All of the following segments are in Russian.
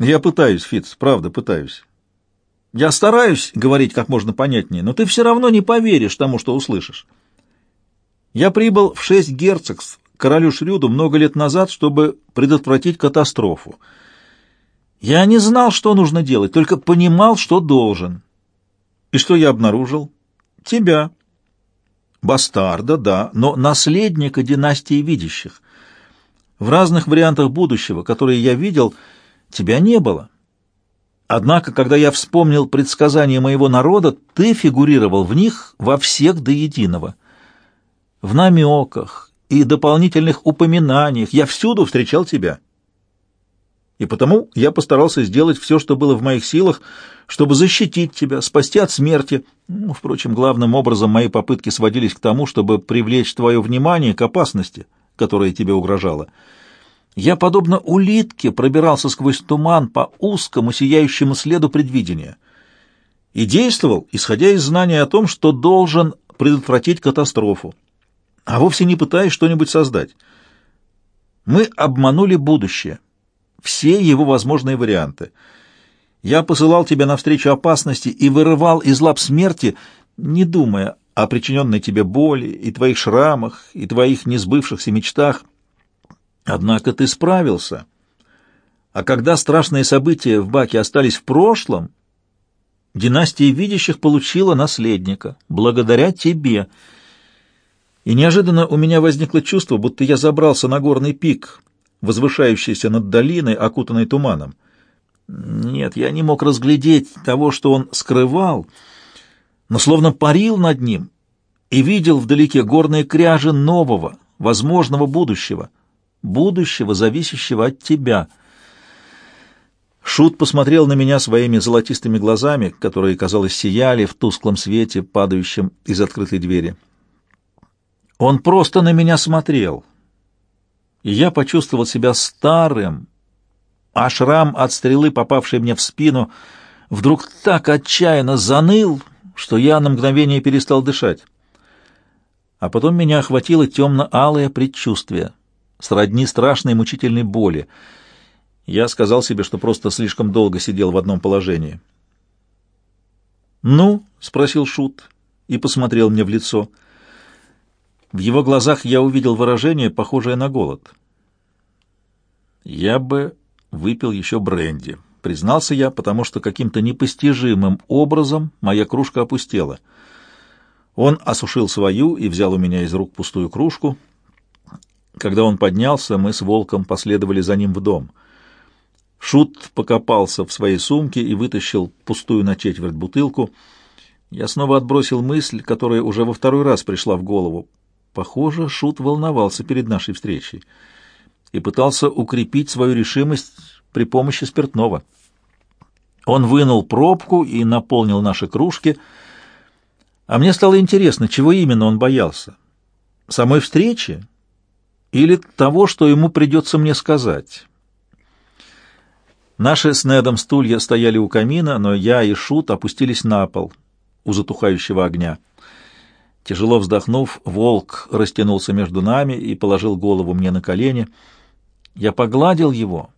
Я пытаюсь, Фиц, правда пытаюсь. Я стараюсь говорить как можно понятнее, но ты все равно не поверишь тому, что услышишь. Я прибыл в шесть герцогств к королю Шрюду много лет назад, чтобы предотвратить катастрофу. Я не знал, что нужно делать, только понимал, что должен. И что я обнаружил? Тебя. Бастарда, да, но наследника династии видящих. В разных вариантах будущего, которые я видел, тебя не было. Однако, когда я вспомнил предсказания моего народа, ты фигурировал в них во всех до единого. В намеках и дополнительных упоминаниях я всюду встречал тебя. И потому я постарался сделать все, что было в моих силах, чтобы защитить тебя, спасти от смерти. Ну, впрочем, главным образом мои попытки сводились к тому, чтобы привлечь твое внимание к опасности, которая тебе угрожала. Я, подобно улитке, пробирался сквозь туман по узкому сияющему следу предвидения и действовал, исходя из знания о том, что должен предотвратить катастрофу, а вовсе не пытаясь что-нибудь создать. Мы обманули будущее, все его возможные варианты. Я посылал тебя навстречу опасности и вырывал из лап смерти, не думая о причиненной тебе боли и твоих шрамах, и твоих несбывшихся мечтах. Однако ты справился. А когда страшные события в Баке остались в прошлом, династия видящих получила наследника, благодаря тебе. И неожиданно у меня возникло чувство, будто я забрался на горный пик, возвышающийся над долиной, окутанной туманом. Нет, я не мог разглядеть того, что он скрывал, но словно парил над ним и видел вдалеке горные кряжи нового, возможного будущего — будущего, зависящего от тебя. Шут посмотрел на меня своими золотистыми глазами, которые, казалось, сияли в тусклом свете, падающем из открытой двери. Он просто на меня смотрел, и я почувствовал себя старым, а шрам от стрелы, попавшей мне в спину, вдруг так отчаянно заныл, что я на мгновение перестал дышать. А потом меня охватило темно-алое предчувствие — сродни страшной мучительной боли. Я сказал себе, что просто слишком долго сидел в одном положении. «Ну?» — спросил Шут и посмотрел мне в лицо. В его глазах я увидел выражение, похожее на голод. «Я бы выпил еще бренди», — признался я, потому что каким-то непостижимым образом моя кружка опустела. Он осушил свою и взял у меня из рук пустую кружку — когда он поднялся, мы с Волком последовали за ним в дом. Шут покопался в своей сумке и вытащил пустую на четверть бутылку. Я снова отбросил мысль, которая уже во второй раз пришла в голову. Похоже, Шут волновался перед нашей встречей и пытался укрепить свою решимость при помощи спиртного. Он вынул пробку и наполнил наши кружки, а мне стало интересно, чего именно он боялся. Самой встречи или того, что ему придется мне сказать. Наши с Недом стулья стояли у камина, но я и Шут опустились на пол у затухающего огня. Тяжело вздохнув, волк растянулся между нами и положил голову мне на колени. Я погладил его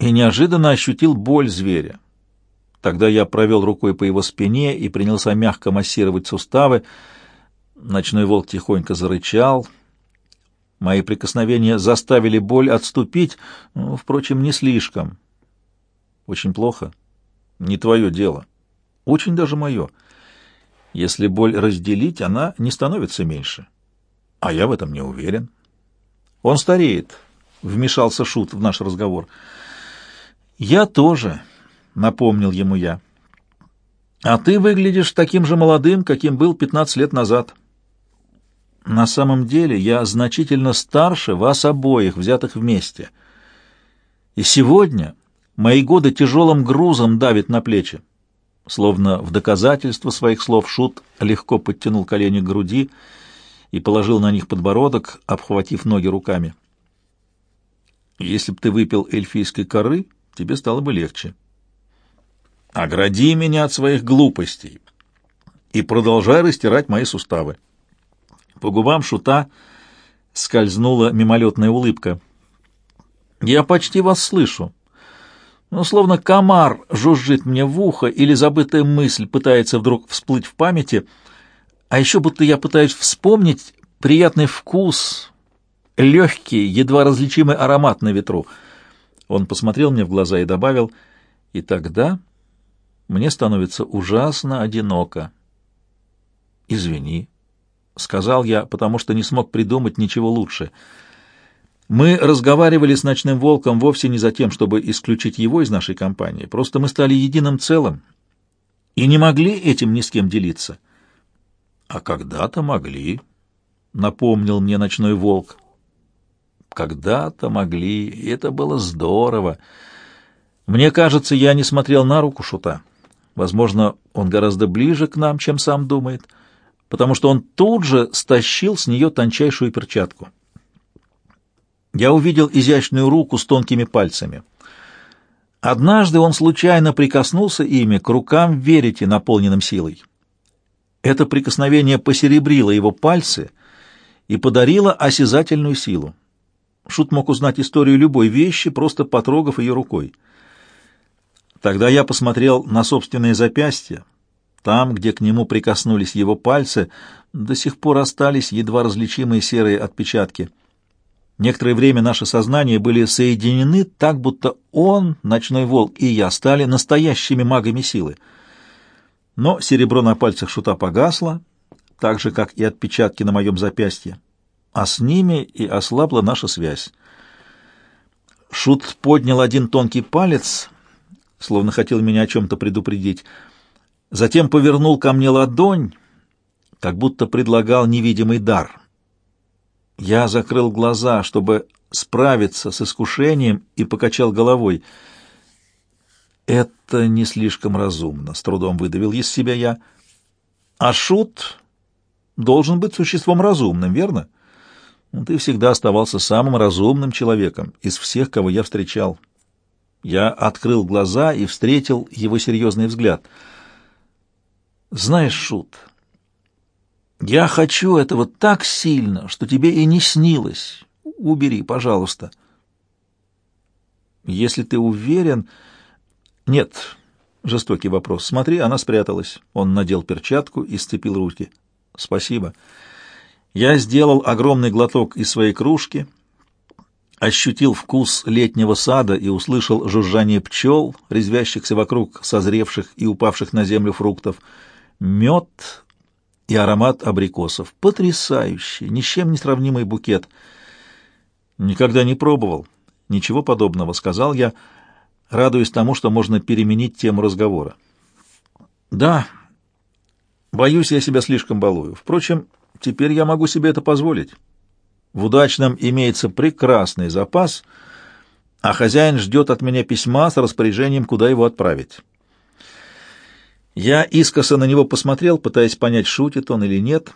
и неожиданно ощутил боль зверя. Тогда я провел рукой по его спине и принялся мягко массировать суставы. Ночной волк тихонько зарычал — Мои прикосновения заставили боль отступить, ну, впрочем, не слишком. Очень плохо. Не твое дело. Очень даже мое. Если боль разделить, она не становится меньше. А я в этом не уверен. Он стареет, — вмешался Шут в наш разговор. Я тоже, — напомнил ему я. А ты выглядишь таким же молодым, каким был пятнадцать лет назад. — на самом деле я значительно старше вас обоих, взятых вместе. И сегодня мои годы тяжелым грузом давят на плечи. Словно в доказательство своих слов Шут легко подтянул колени к груди и положил на них подбородок, обхватив ноги руками. Если б ты выпил эльфийской коры, тебе стало бы легче. Огради меня от своих глупостей и продолжай растирать мои суставы. По губам шута скользнула мимолетная улыбка. «Я почти вас слышу. Ну, словно комар жужжит мне в ухо, или забытая мысль пытается вдруг всплыть в памяти, а еще будто я пытаюсь вспомнить приятный вкус, легкий, едва различимый аромат на ветру. Он посмотрел мне в глаза и добавил, и тогда мне становится ужасно одиноко. «Извини», — сказал я, потому что не смог придумать ничего лучше — мы разговаривали с ночным волком вовсе не за тем, чтобы исключить его из нашей компании. Просто мы стали единым целым и не могли этим ни с кем делиться. А когда-то могли, напомнил мне ночной волк. Когда-то могли, и это было здорово. Мне кажется, я не смотрел на руку шута. Возможно, он гораздо ближе к нам, чем сам думает, потому что он тут же стащил с нее тончайшую перчатку я увидел изящную руку с тонкими пальцами. Однажды он случайно прикоснулся ими к рукам верите, наполненным силой. Это прикосновение посеребрило его пальцы и подарило осязательную силу. Шут мог узнать историю любой вещи, просто потрогав ее рукой. Тогда я посмотрел на собственное запястье. Там, где к нему прикоснулись его пальцы, до сих пор остались едва различимые серые отпечатки — Некоторое время наши сознания были соединены так, будто он, ночной волк, и я стали настоящими магами силы. Но серебро на пальцах шута погасло, так же, как и отпечатки на моем запястье, а с ними и ослабла наша связь. Шут поднял один тонкий палец, словно хотел меня о чем-то предупредить, затем повернул ко мне ладонь, как будто предлагал невидимый дар — я закрыл глаза, чтобы справиться с искушением, и покачал головой. «Это не слишком разумно», — с трудом выдавил из себя я. «А Шут должен быть существом разумным, верно? Ну, ты всегда оставался самым разумным человеком из всех, кого я встречал». Я открыл глаза и встретил его серьезный взгляд. «Знаешь, Шут...» Я хочу этого так сильно, что тебе и не снилось. Убери, пожалуйста. Если ты уверен... Нет, жестокий вопрос. Смотри, она спряталась. Он надел перчатку и сцепил руки. Спасибо. Я сделал огромный глоток из своей кружки, ощутил вкус летнего сада и услышал жужжание пчел, резвящихся вокруг созревших и упавших на землю фруктов. Мед и аромат абрикосов. Потрясающий, ни с чем не сравнимый букет. Никогда не пробовал. Ничего подобного, сказал я, радуясь тому, что можно переменить тему разговора. Да, боюсь, я себя слишком балую. Впрочем, теперь я могу себе это позволить. В удачном имеется прекрасный запас, а хозяин ждет от меня письма с распоряжением, куда его отправить. Я искоса на него посмотрел, пытаясь понять, шутит он или нет,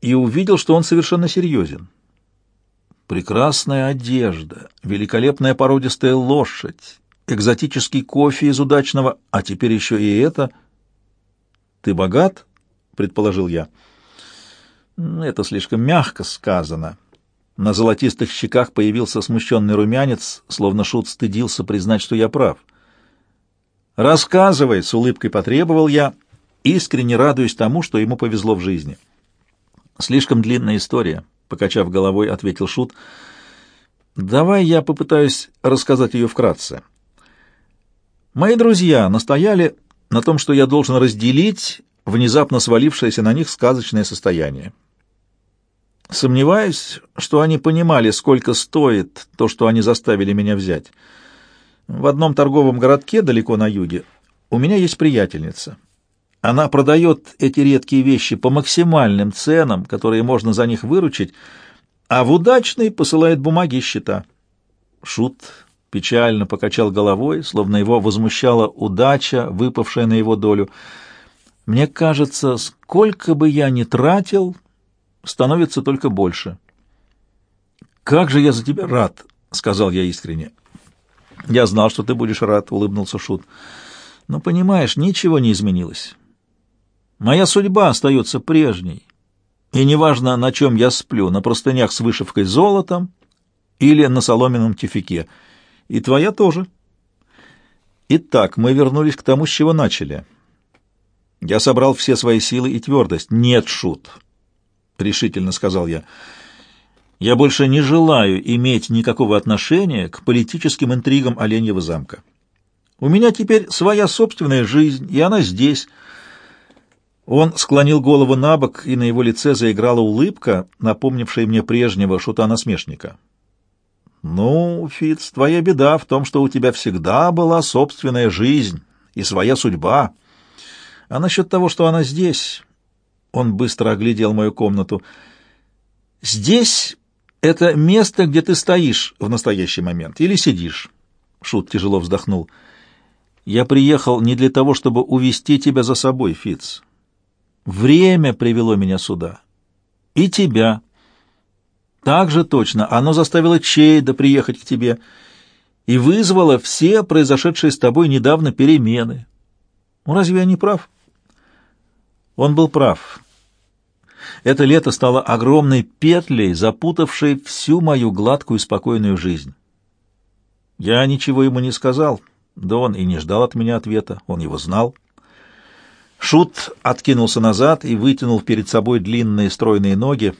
и увидел, что он совершенно серьезен. Прекрасная одежда, великолепная породистая лошадь, экзотический кофе из удачного, а теперь еще и это. «Ты богат?» — предположил я. «Это слишком мягко сказано». На золотистых щеках появился смущенный румянец, словно шут стыдился признать, что я прав. «Рассказывай!» — с улыбкой потребовал я, искренне радуясь тому, что ему повезло в жизни. «Слишком длинная история», — покачав головой, ответил Шут. «Давай я попытаюсь рассказать ее вкратце. Мои друзья настояли на том, что я должен разделить внезапно свалившееся на них сказочное состояние. Сомневаюсь, что они понимали, сколько стоит то, что они заставили меня взять». В одном торговом городке далеко на юге у меня есть приятельница. Она продает эти редкие вещи по максимальным ценам, которые можно за них выручить, а в удачный посылает бумаги и счета. Шут печально покачал головой, словно его возмущала удача, выпавшая на его долю. Мне кажется, сколько бы я ни тратил, становится только больше. «Как же я за тебя рад!» — сказал я искренне. «Я знал, что ты будешь рад», — улыбнулся Шут. «Но, понимаешь, ничего не изменилось. Моя судьба остается прежней. И неважно, на чем я сплю, на простынях с вышивкой золотом или на соломенном тюфике. И твоя тоже». Итак, мы вернулись к тому, с чего начали. Я собрал все свои силы и твердость. «Нет, Шут», — решительно сказал я, — «я больше не желаю иметь никакого отношения к политическим интригам Оленьего замка. У меня теперь своя собственная жизнь, и она здесь». Он склонил голову на бок, и на его лице заиграла улыбка, напомнившая мне прежнего шута-насмешника. «Ну, Фиц, твоя беда в том, что у тебя всегда была собственная жизнь и своя судьба. А насчет того, что она здесь...» Он быстро оглядел мою комнату. «Здесь это место, где ты стоишь в настоящий момент или сидишь?» Шут тяжело вздохнул. «Я приехал не для того, чтобы увести тебя за собой, Фиц. Время привело меня сюда. И тебя». Так же точно оно заставило Чейда приехать к тебе и вызвало все произошедшие с тобой недавно перемены. Ну, разве я не прав? Он был прав. Это лето стало огромной петлей, запутавшей всю мою гладкую спокойную жизнь. Я ничего ему не сказал, да он и не ждал от меня ответа, он его знал. Шут откинулся назад и вытянул перед собой длинные стройные ноги,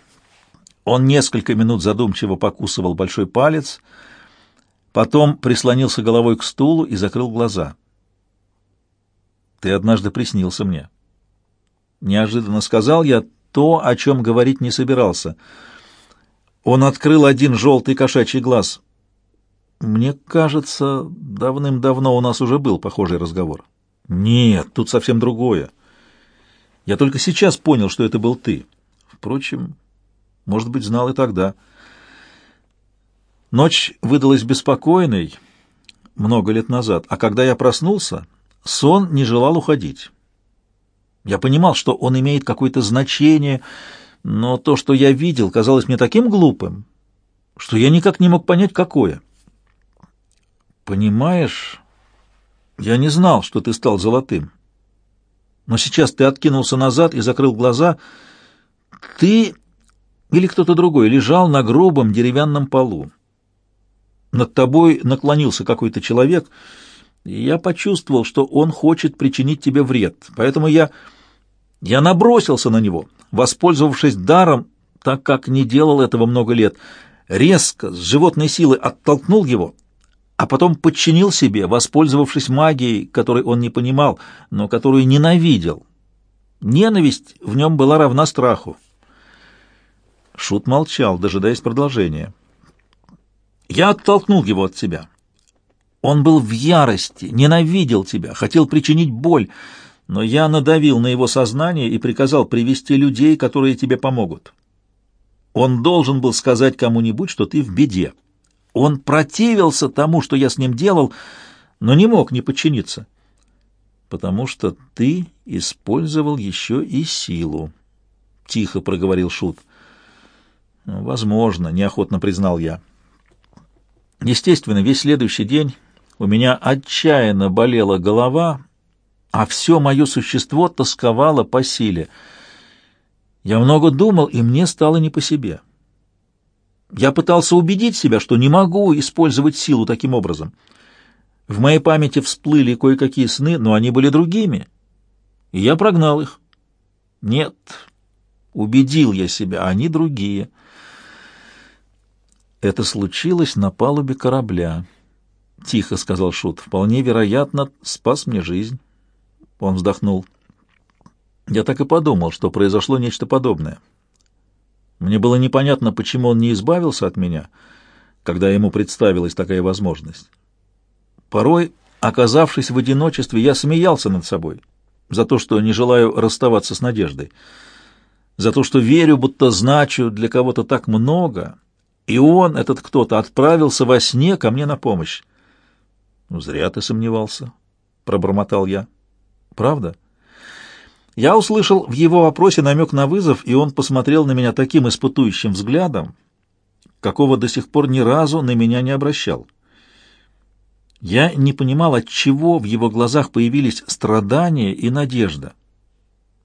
он несколько минут задумчиво покусывал большой палец, потом прислонился головой к стулу и закрыл глаза. «Ты однажды приснился мне». Неожиданно сказал я то, о чем говорить не собирался. Он открыл один желтый кошачий глаз. Мне кажется, давным-давно у нас уже был похожий разговор. Нет, тут совсем другое. Я только сейчас понял, что это был ты. Впрочем, может быть, знал и тогда. Ночь выдалась беспокойной много лет назад, а когда я проснулся, сон не желал уходить. Я понимал, что он имеет какое-то значение, но то, что я видел, казалось мне таким глупым, что я никак не мог понять, какое. Понимаешь, я не знал, что ты стал золотым. Но сейчас ты откинулся назад и закрыл глаза. Ты или кто-то другой лежал на грубом деревянном полу. Над тобой наклонился какой-то человек, и я почувствовал, что он хочет причинить тебе вред. Поэтому я... я набросился на него, воспользовавшись даром, так как не делал этого много лет, резко, с животной силой оттолкнул его, а потом подчинил себе, воспользовавшись магией, которой он не понимал, но которую ненавидел. Ненависть в нем была равна страху. Шут молчал, дожидаясь продолжения. Я оттолкнул его от себя. Он был в ярости, ненавидел тебя, хотел причинить боль, но я надавил на его сознание и приказал привести людей, которые тебе помогут. Он должен был сказать кому-нибудь, что ты в беде. Он противился тому, что я с ним делал, но не мог не подчиниться, потому что ты использовал еще и силу, — тихо проговорил Шут. — Возможно, неохотно признал я. Естественно, весь следующий день у меня отчаянно болела голова, а все мое существо тосковало по силе. Я много думал, и мне стало не по себе. Я пытался убедить себя, что не могу использовать силу таким образом. В моей памяти всплыли кое-какие сны, но они были другими, и я прогнал их. Нет, убедил я себя, они другие — это случилось на палубе корабля. Тихо сказал Шут. Вполне вероятно, спас мне жизнь. Он вздохнул. Я так и подумал, что произошло нечто подобное. Мне было непонятно, почему он не избавился от меня, когда ему представилась такая возможность. Порой, оказавшись в одиночестве, я смеялся над собой за то, что не желаю расставаться с надеждой, за то, что верю, будто значу для кого-то так много, и он, этот кто-то, отправился во сне ко мне на помощь. «Ну, зря ты сомневался», — пробормотал я. «Правда?» Я услышал в его вопросе намек на вызов, и он посмотрел на меня таким испытующим взглядом, какого до сих пор ни разу на меня не обращал. Я не понимал, от чего в его глазах появились страдания и надежда.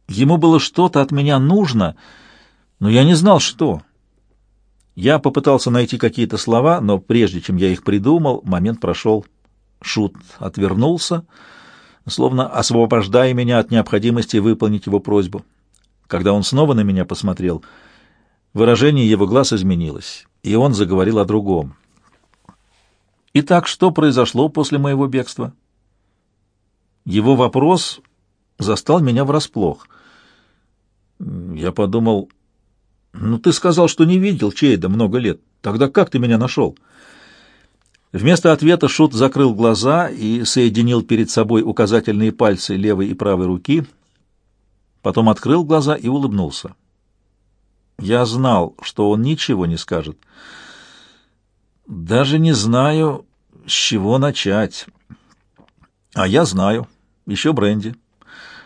Ему было что-то от меня нужно, но я не знал, что. Я попытался найти какие-то слова, но прежде чем я их придумал, момент прошел. Шут отвернулся, словно освобождая меня от необходимости выполнить его просьбу. Когда он снова на меня посмотрел, выражение его глаз изменилось, и он заговорил о другом. «Итак, что произошло после моего бегства?» Его вопрос застал меня врасплох. Я подумал, ну ты сказал, что не видел Чейда много лет. Тогда как ты меня нашел? Вместо ответа Шут закрыл глаза и соединил перед собой указательные пальцы левой и правой руки, потом открыл глаза и улыбнулся. Я знал, что он ничего не скажет. Даже не знаю, с чего начать. А я знаю. Еще бренди.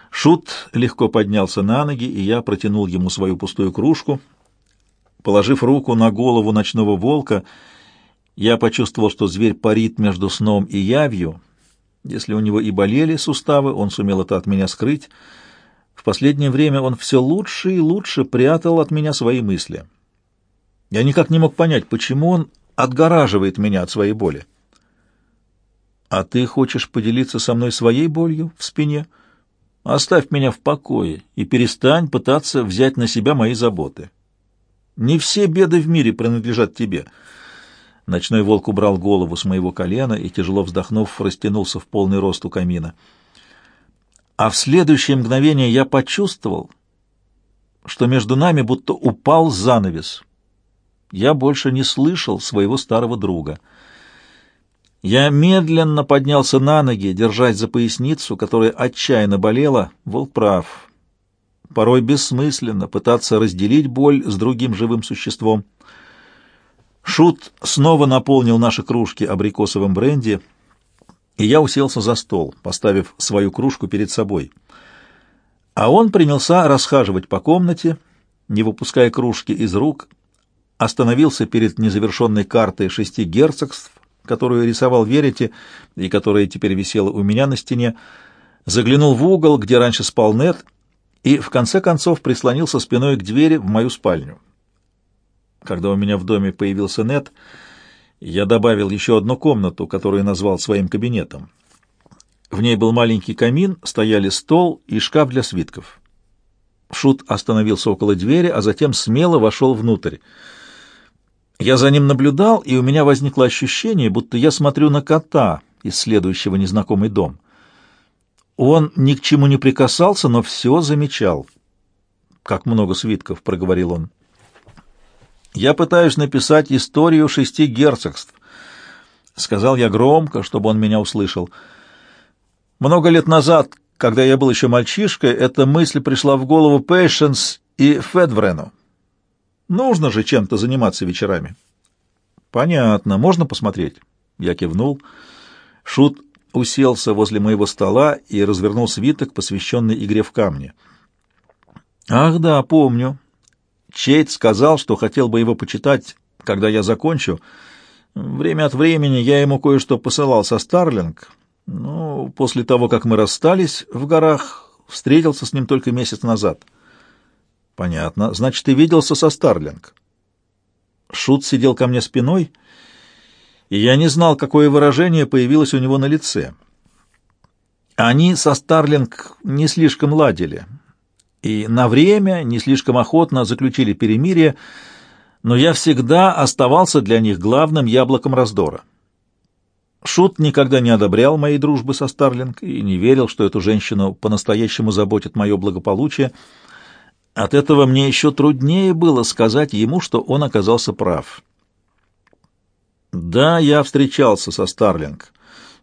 Шут легко поднялся на ноги, и я протянул ему свою пустую кружку. Положив руку на голову ночного волка, я почувствовал, что зверь парит между сном и явью. Если у него и болели суставы, он сумел это от меня скрыть. В последнее время он все лучше и лучше прятал от меня свои мысли. Я никак не мог понять, почему он отгораживает меня от своей боли. «А ты хочешь поделиться со мной своей болью в спине? Оставь меня в покое и перестань пытаться взять на себя мои заботы. Не все беды в мире принадлежат тебе». Ночной волк убрал голову с моего колена и, тяжело вздохнув, растянулся в полный рост у камина. А в следующее мгновение я почувствовал, что между нами будто упал занавес. Я больше не слышал своего старого друга. Я медленно поднялся на ноги, держась за поясницу, которая отчаянно болела. Волк прав. Порой бессмысленно пытаться разделить боль с другим живым существом. Шут снова наполнил наши кружки абрикосовым бренди, и я уселся за стол, поставив свою кружку перед собой. А он принялся расхаживать по комнате, не выпуская кружки из рук, остановился перед незавершенной картой шести герцогств, которую рисовал Верите и которая теперь висела у меня на стене, заглянул в угол, где раньше спал Нет, и в конце концов прислонился спиной к двери в мою спальню. Когда у меня в доме появился Нет, я добавил еще одну комнату, которую назвал своим кабинетом. В ней был маленький камин, стояли стол и шкаф для свитков. Шут остановился около двери, а затем смело вошел внутрь. Я за ним наблюдал, и у меня возникло ощущение, будто я смотрю на кота, исследующего незнакомый дом. Он ни к чему не прикасался, но все замечал. «Как много свитков», — проговорил он. «Я пытаюсь написать историю шести герцогств», — сказал я громко, чтобы он меня услышал. «Много лет назад, когда я был еще мальчишкой, эта мысль пришла в голову Пейшенс и Федврену. Нужно же чем-то заниматься вечерами. Понятно. Можно посмотреть? Я кивнул. Шут уселся возле моего стола и развернул свиток, посвященный игре в камни. Ах да, помню. Чейт сказал, что хотел бы его почитать, когда я закончу. Время от времени я ему кое-что посылал со Старлинг. Но после того, как мы расстались в горах, встретился с ним только месяц назад. Понятно. Значит, ты виделся со Старлинг. Шут сидел ко мне спиной, и я не знал, какое выражение появилось у него на лице. Они со Старлинг не слишком ладили, и на время не слишком охотно заключили перемирие, но я всегда оставался для них главным яблоком раздора. Шут никогда не одобрял моей дружбы со Старлинг и не верил, что эту женщину по-настоящему заботит мое благополучие — от этого мне еще труднее было сказать ему, что он оказался прав. Да, я встречался со Старлинг.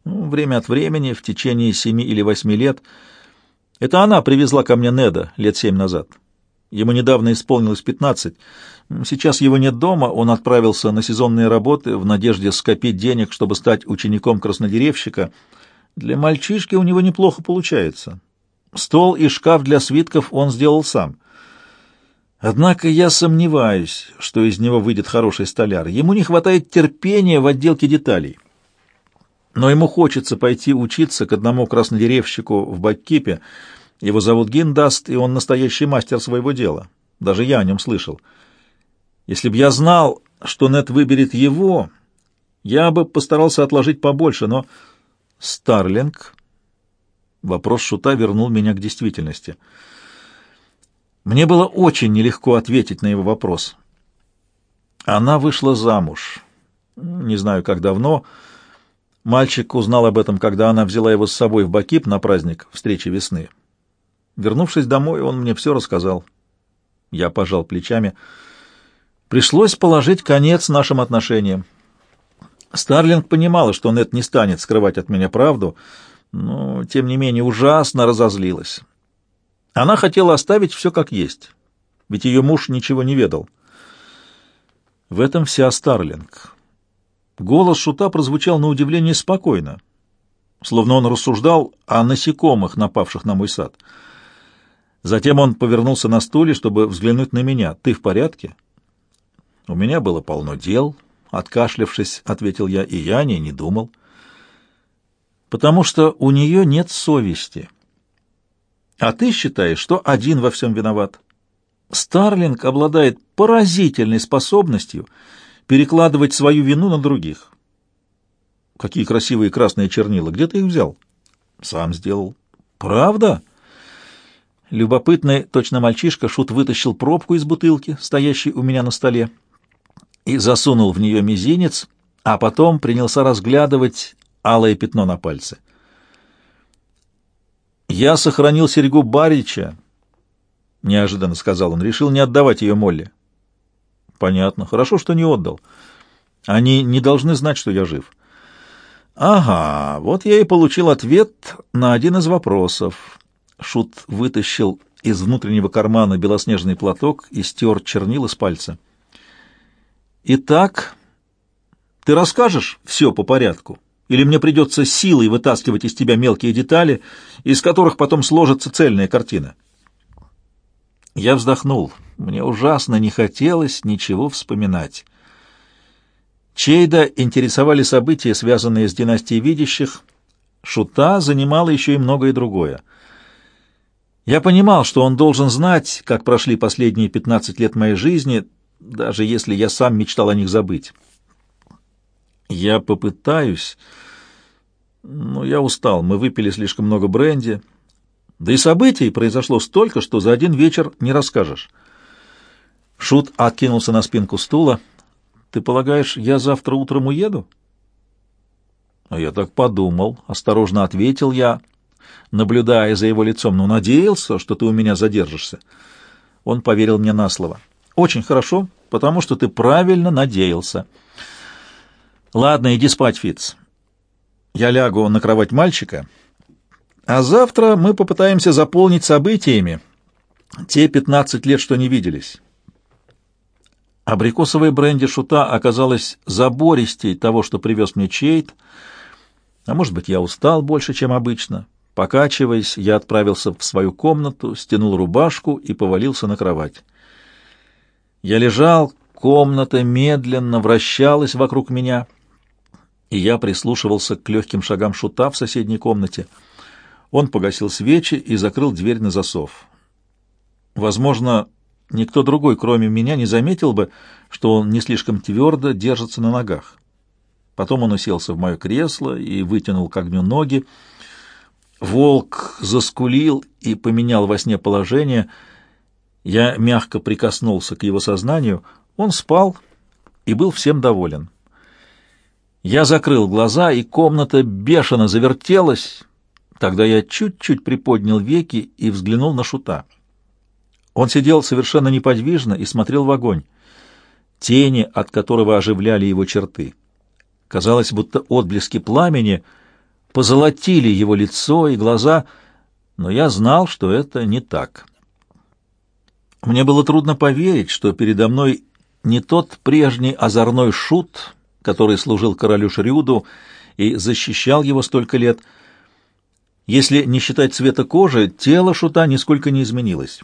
Ну, время от времени, в течение семи или восьми лет. Это она привезла ко мне Неда лет семь назад. Ему недавно исполнилось пятнадцать. Сейчас его нет дома, он отправился на сезонные работы в надежде скопить денег, чтобы стать учеником краснодеревщика. Для мальчишки у него неплохо получается. Стол и шкаф для свитков он сделал сам — Однако я сомневаюсь, что из него выйдет хороший столяр. Ему не хватает терпения в отделке деталей. Но ему хочется пойти учиться к одному краснодеревщику в Баккипе. Его зовут Гиндаст, и он настоящий мастер своего дела. Даже я о нем слышал. Если бы я знал, что Нет выберет его, я бы постарался отложить побольше, но... Старлинг. Вопрос шута вернул меня к действительности. Мне было очень нелегко ответить на его вопрос. Она вышла замуж. Не знаю, как давно. Мальчик узнал об этом, когда она взяла его с собой в Бакип на праздник встречи весны. Вернувшись домой, он мне все рассказал. Я пожал плечами. Пришлось положить конец нашим отношениям. Старлинг понимала, что Нет не станет скрывать от меня правду, но, тем не менее, ужасно разозлилась. Она хотела оставить все как есть, ведь ее муж ничего не ведал. В этом вся Старлинг. Голос Шута прозвучал на удивление спокойно, словно он рассуждал о насекомых, напавших на мой сад. Затем он повернулся на стуле, чтобы взглянуть на меня. «Ты в порядке?» «У меня было полно дел», — откашлявшись, ответил я, — «и я о ней не думал». «Потому что у нее нет совести. А ты считаешь, что один во всем виноват?» Старлинг обладает поразительной способностью перекладывать свою вину на других. Какие красивые красные чернила! Где ты их взял? Сам сделал. Правда? Любопытный, точно мальчишка, Шут вытащил пробку из бутылки, стоящей у меня на столе, и засунул в нее мизинец, а потом принялся разглядывать алое пятно на пальце. «Я сохранил серьгу Барича», — неожиданно сказал он, — решил не отдавать ее Молли. «Понятно. Хорошо, что не отдал. Они не должны знать, что я жив». «Ага, вот я и получил ответ на один из вопросов». Шут вытащил из внутреннего кармана белоснежный платок и стер чернила с пальца. «Итак, ты расскажешь все по порядку, или мне придется силой вытаскивать из тебя мелкие детали, из которых потом сложится цельная картина?» Я вздохнул. Мне ужасно не хотелось ничего вспоминать. Чейда интересовали события, связанные с династией видящих. Шута занимала еще и многое другое — я понимал, что он должен знать, как прошли последние 15 лет моей жизни, даже если я сам мечтал о них забыть. Я попытаюсь, но я устал. Мы выпили слишком много бренди. Да и событий произошло столько, что за один вечер не расскажешь. Шут откинулся на спинку стула. «Ты полагаешь, я завтра утром уеду?» «А я так подумал», — осторожно ответил я, наблюдая за его лицом. «Ну, надеялся, что ты у меня задержишься». Он поверил мне на слово. «Очень хорошо, потому что ты правильно надеялся». «Ладно, иди спать, Фиц. Я лягу на кровать мальчика, а завтра мы попытаемся заполнить событиями те пятнадцать лет, что не виделись». Абрикосовая бренди шута оказалась забористей того, что привез мне Чейт, а может быть, я устал больше, чем обычно. Покачиваясь, я отправился в свою комнату, стянул рубашку и повалился на кровать. Я лежал, комната медленно вращалась вокруг меня, и я прислушивался к легким шагам шута в соседней комнате. Он погасил свечи и закрыл дверь на засов. Возможно, никто другой, кроме меня, не заметил бы, что он не слишком твердо держится на ногах. Потом он уселся в мое кресло и вытянул к огню ноги, Волк заскулил и поменял во сне положение. Я мягко прикоснулся к его сознанию. Он спал и был всем доволен. Я закрыл глаза, и комната бешено завертелась. Тогда я чуть-чуть приподнял веки и взглянул на шута. Он сидел совершенно неподвижно и смотрел в огонь, тени от которого оживляли его черты. Казалось, будто отблески пламени — позолотили его лицо и глаза, но я знал, что это не так. Мне было трудно поверить, что передо мной не тот прежний озорной шут, который служил королю Шрюду и защищал его столько лет. Если не считать цвета кожи, тело шута нисколько не изменилось.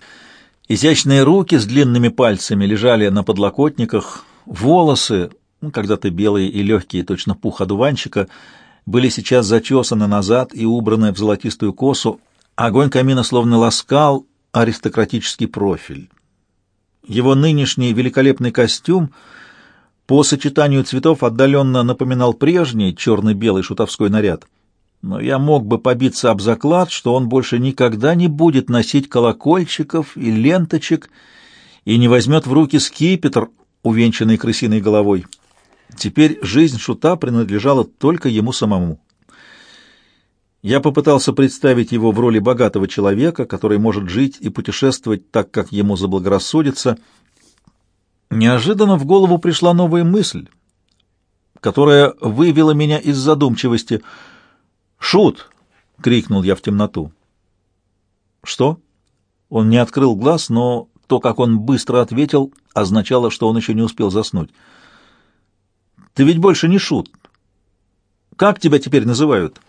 Изящные руки с длинными пальцами лежали на подлокотниках, волосы, ну, когда-то белые и легкие, точно пух одуванчика, были сейчас зачесаны назад и убраны в золотистую косу. Огонь камина словно ласкал аристократический профиль. Его нынешний великолепный костюм по сочетанию цветов отдаленно напоминал прежний черно-белый шутовской наряд. Но я мог бы побиться об заклад, что он больше никогда не будет носить колокольчиков и ленточек и не возьмет в руки скипетр, увенчанный крысиной головой. Теперь жизнь Шута принадлежала только ему самому. Я попытался представить его в роли богатого человека, который может жить и путешествовать так, как ему заблагорассудится. Неожиданно в голову пришла новая мысль, которая вывела меня из задумчивости. «Шут!» — крикнул я в темноту. «Что?» Он не открыл глаз, но то, как он быстро ответил, означало, что он еще не успел заснуть. «Ты ведь больше не Шут. Как тебя теперь называют?»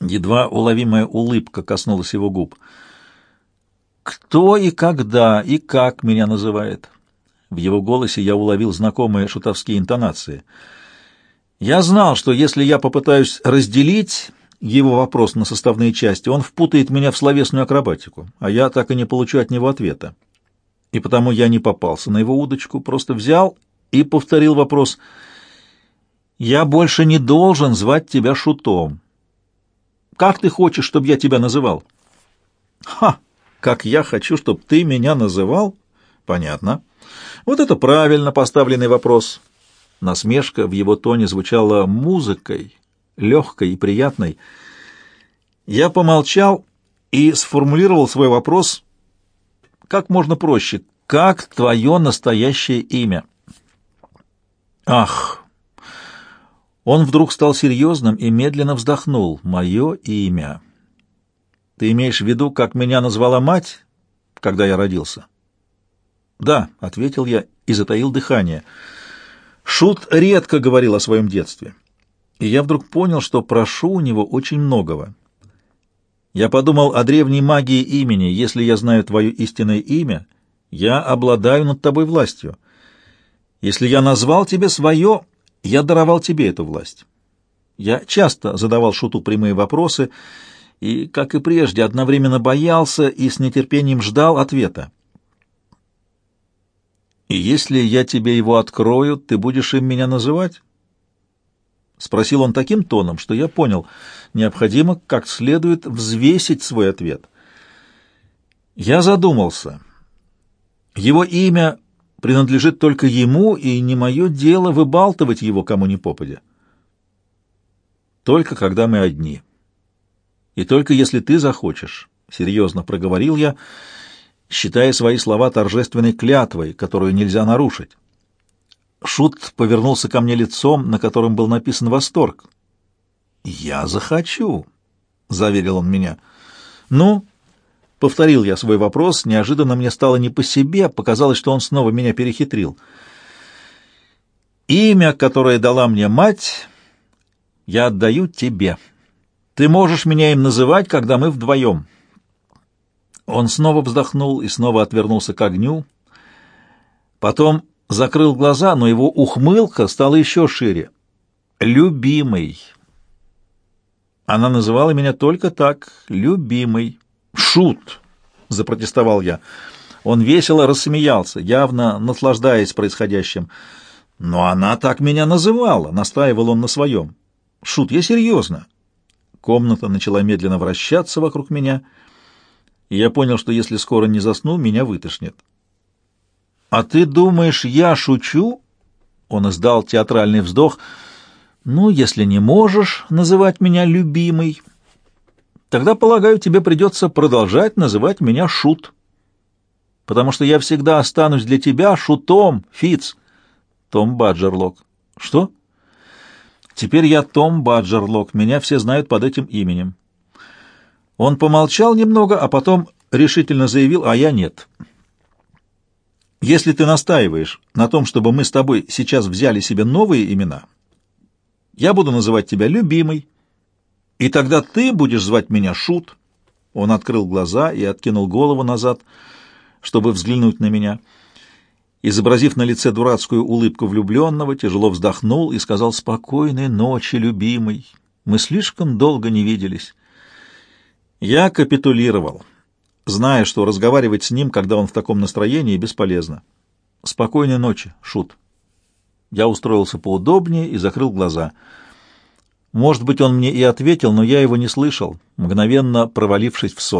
Едва уловимая улыбка коснулась его губ. «Кто и когда и как меня называет?» В его голосе я уловил знакомые шутовские интонации. Я знал, что если я попытаюсь разделить его вопрос на составные части, он впутает меня в словесную акробатику, а я так и не получу от него ответа. И потому я не попался на его удочку, просто взял и повторил вопрос «Я больше не должен звать тебя шутом». Как ты хочешь, чтобы я тебя называл? Ха! Как я хочу, чтобы ты меня называл? Понятно. Вот это правильно поставленный вопрос. Насмешка в его тоне звучала музыкой, легкой и приятной. Я помолчал и сформулировал свой вопрос как можно проще. Как твое настоящее имя? Ах, он вдруг стал серьезным и медленно вздохнул. «Мое имя». «Ты имеешь в виду, как меня назвала мать, когда я родился?» «Да», — ответил я и затаил дыхание. Шут редко говорил о своем детстве, и я вдруг понял, что прошу у него очень многого. Я подумал о древней магии имени. Если я знаю твое истинное имя, я обладаю над тобой властью. Если я назвал тебе свое, я даровал тебе эту власть. Я часто задавал Шуту прямые вопросы и, как и прежде, одновременно боялся и с нетерпением ждал ответа. «И если я тебе его открою, ты будешь им меня называть?» Спросил он таким тоном, что я понял, необходимо как следует взвесить свой ответ. Я задумался. Его имя принадлежит только ему, и не мое дело выбалтывать его кому ни попадя. Только когда мы одни. И только если ты захочешь, — серьезно проговорил я, считая свои слова торжественной клятвой, которую нельзя нарушить. Шут повернулся ко мне лицом, на котором был написан восторг. «Я захочу», — заверил он меня. «Ну, Повторил я свой вопрос, неожиданно мне стало не по себе, показалось, что он снова меня перехитрил. «Имя, которое дала мне мать, я отдаю тебе. Ты можешь меня им называть, когда мы вдвоем». Он снова вздохнул и снова отвернулся к огню. Потом закрыл глаза, но его ухмылка стала еще шире. «Любимый». Она называла меня только так, «любимый». «Шут!» — запротестовал я. Он весело рассмеялся, явно наслаждаясь происходящим. «Но она так меня называла!» — настаивал он на своем. «Шут, я серьезно!» Комната начала медленно вращаться вокруг меня, и я понял, что если скоро не засну, меня вытошнит. «А ты думаешь, я шучу?» Он издал театральный вздох. «Ну, если не можешь называть меня любимой...» Тогда, полагаю, тебе придется продолжать называть меня Шут, потому что я всегда останусь для тебя Шутом, Фиц. Том Баджерлок. Что? Теперь я Том Баджерлок, меня все знают под этим именем. Он помолчал немного, а потом решительно заявил, а я нет. Если ты настаиваешь на том, чтобы мы с тобой сейчас взяли себе новые имена, я буду называть тебя любимый, и тогда ты будешь звать меня Шут. Он открыл глаза и откинул голову назад, чтобы взглянуть на меня. Изобразив на лице дурацкую улыбку влюбленного, тяжело вздохнул и сказал «Спокойной ночи, любимый. Мы слишком долго не виделись». Я капитулировал, зная, что разговаривать с ним, когда он в таком настроении, бесполезно. «Спокойной ночи, Шут». Я устроился поудобнее и закрыл глаза — Может быть, он мне и ответил, но я его не слышал, мгновенно провалившись в сон.